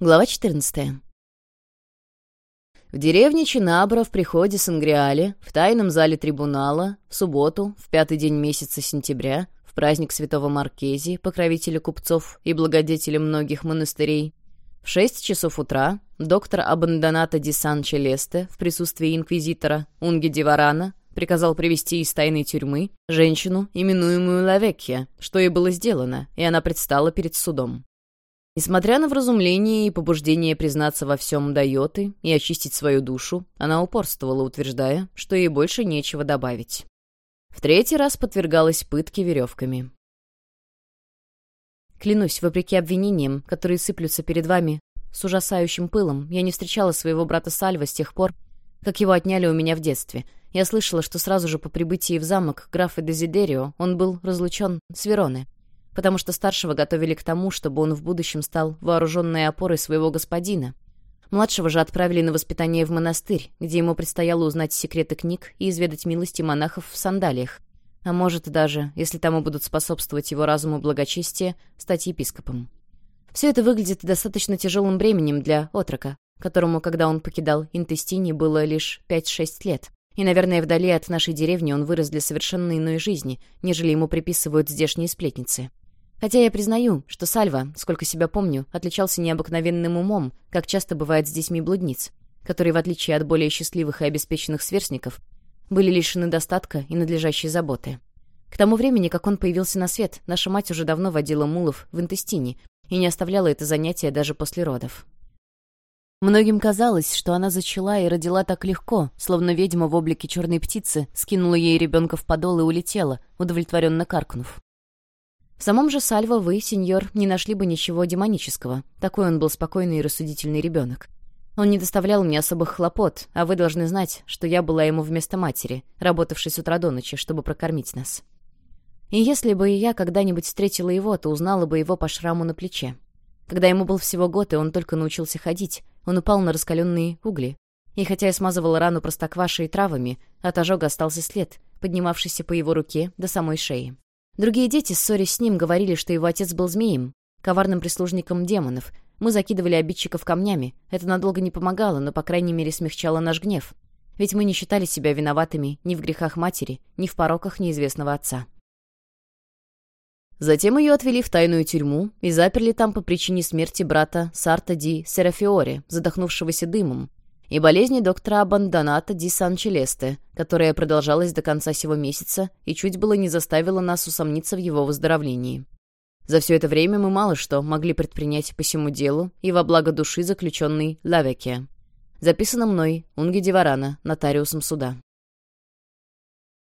Глава 14. В деревне Чинабра в приходе Сангриале, в тайном зале трибунала, в субботу, в пятый день месяца сентября, в праздник святого Маркези, покровителя купцов и благодетеля многих монастырей, в шесть часов утра доктор Абандоната ди Сан-Челесте в присутствии инквизитора Унги Диварана приказал привести из тайной тюрьмы женщину, именуемую Лавекья, что и было сделано, и она предстала перед судом. Несмотря на вразумление и побуждение признаться во всем Дайоты и очистить свою душу, она упорствовала, утверждая, что ей больше нечего добавить. В третий раз подвергалась пытке веревками. Клянусь, вопреки обвинениям, которые сыплются перед вами с ужасающим пылом, я не встречала своего брата Сальва с тех пор, как его отняли у меня в детстве. Я слышала, что сразу же по прибытии в замок графа Дезидерио он был разлучен с Вероны потому что старшего готовили к тому, чтобы он в будущем стал вооруженной опорой своего господина. Младшего же отправили на воспитание в монастырь, где ему предстояло узнать секреты книг и изведать милости монахов в сандалиях. А может даже, если тому будут способствовать его разуму благочестия, стать епископом. Все это выглядит достаточно тяжелым бременем для отрока, которому, когда он покидал Интестини, было лишь 5-6 лет. И, наверное, вдали от нашей деревни он вырос для совершенно иной жизни, нежели ему приписывают здешние сплетницы. Хотя я признаю, что Сальва, сколько себя помню, отличался необыкновенным умом, как часто бывает с детьми блудниц, которые, в отличие от более счастливых и обеспеченных сверстников, были лишены достатка и надлежащей заботы. К тому времени, как он появился на свет, наша мать уже давно водила мулов в интестине и не оставляла это занятие даже после родов. Многим казалось, что она зачала и родила так легко, словно ведьма в облике черной птицы скинула ей ребенка в подол и улетела, удовлетворенно каркнув. В самом же Сальво вы, сеньор, не нашли бы ничего демонического. Такой он был спокойный и рассудительный ребенок. Он не доставлял мне особых хлопот, а вы должны знать, что я была ему вместо матери, работавшей с утра до ночи, чтобы прокормить нас. И если бы я когда-нибудь встретила его, то узнала бы его по шраму на плече. Когда ему был всего год, и он только научился ходить, он упал на раскаленные угли. И хотя я смазывала рану простоквашей и травами, от ожога остался след, поднимавшийся по его руке до самой шеи. Другие дети, ссорясь с ним, говорили, что его отец был змеем, коварным прислужником демонов. Мы закидывали обидчиков камнями. Это надолго не помогало, но, по крайней мере, смягчало наш гнев. Ведь мы не считали себя виноватыми ни в грехах матери, ни в пороках неизвестного отца. Затем ее отвели в тайную тюрьму и заперли там по причине смерти брата Сарта ди Серафиоре, задохнувшегося дымом, и болезни доктора Абандоната ди Сан-Челесте, которая продолжалась до конца сего месяца и чуть было не заставила нас усомниться в его выздоровлении. За все это время мы мало что могли предпринять по всему делу и во благо души заключенной Лавеке. Записано мной, Унги Диварана, нотариусом суда.